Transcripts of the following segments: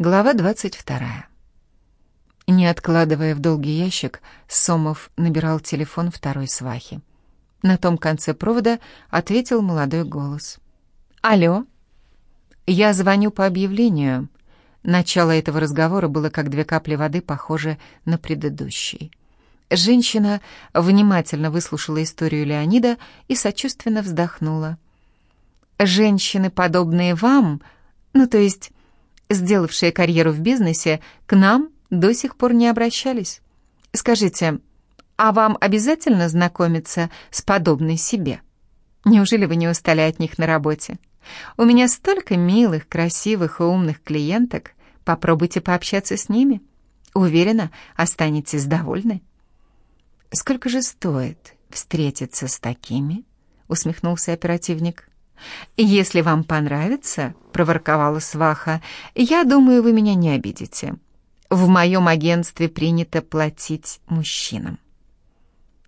Глава 22. Не откладывая в долгий ящик, Сомов набирал телефон второй свахи. На том конце провода ответил молодой голос. «Алло? Я звоню по объявлению». Начало этого разговора было как две капли воды, похоже на предыдущий. Женщина внимательно выслушала историю Леонида и сочувственно вздохнула. «Женщины, подобные вам, ну то есть сделавшие карьеру в бизнесе, к нам до сих пор не обращались. Скажите, а вам обязательно знакомиться с подобной себе? Неужели вы не устали от них на работе? У меня столько милых, красивых и умных клиенток. Попробуйте пообщаться с ними. Уверена, останетесь довольны. Сколько же стоит встретиться с такими? Усмехнулся оперативник. «Если вам понравится», — проворковала сваха, — «я думаю, вы меня не обидите. В моем агентстве принято платить мужчинам».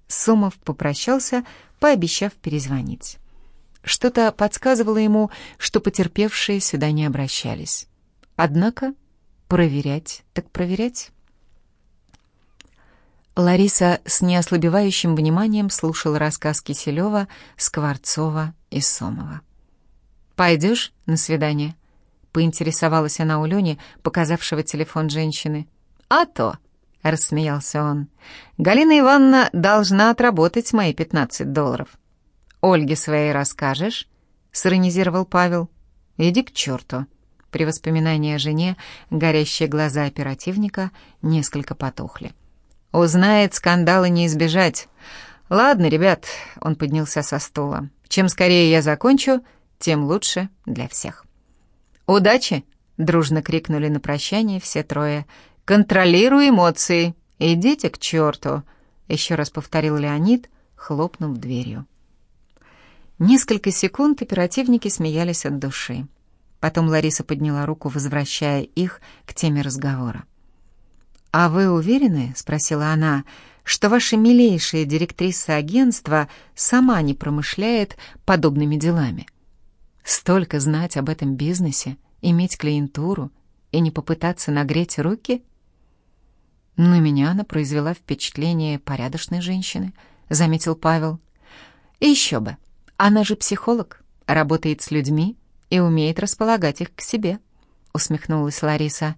Сомов попрощался, пообещав перезвонить. Что-то подсказывало ему, что потерпевшие сюда не обращались. Однако проверять так проверять. Лариса с неослабевающим вниманием слушала рассказ Киселева, Скворцова и Сомова. «Пойдешь на свидание?» — поинтересовалась она у Лени, показавшего телефон женщины. «А то!» — рассмеялся он. «Галина Ивановна должна отработать мои пятнадцать долларов». «Ольге своей расскажешь?» — сиронизировал Павел. «Иди к черту». При воспоминании о жене горящие глаза оперативника несколько потухли. Узнает, скандала не избежать. Ладно, ребят, он поднялся со стула. Чем скорее я закончу, тем лучше для всех. Удачи, дружно крикнули на прощание все трое. Контролируй эмоции. Идите к черту, еще раз повторил Леонид, хлопнув дверью. Несколько секунд оперативники смеялись от души. Потом Лариса подняла руку, возвращая их к теме разговора. «А вы уверены, — спросила она, — что ваша милейшая директриса агентства сама не промышляет подобными делами? Столько знать об этом бизнесе, иметь клиентуру и не попытаться нагреть руки?» «На меня она произвела впечатление порядочной женщины», — заметил Павел. «И еще бы, она же психолог, работает с людьми и умеет располагать их к себе». — усмехнулась Лариса.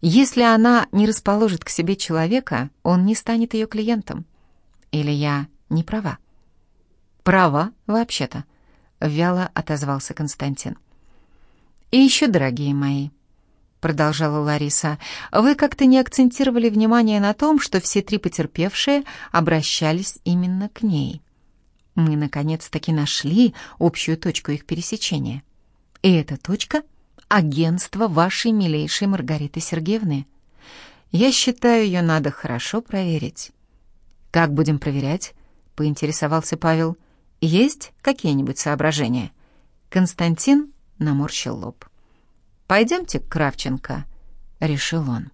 «Если она не расположит к себе человека, он не станет ее клиентом. Или я не права?» «Права, вообще-то», — вяло отозвался Константин. «И еще, дорогие мои», — продолжала Лариса, «вы как-то не акцентировали внимание на том, что все три потерпевшие обращались именно к ней. Мы, наконец-таки, нашли общую точку их пересечения. И эта точка — агентство вашей милейшей Маргариты Сергеевны. Я считаю, ее надо хорошо проверить». «Как будем проверять?» — поинтересовался Павел. «Есть какие-нибудь соображения?» Константин наморщил лоб. «Пойдемте к Кравченко», — решил он.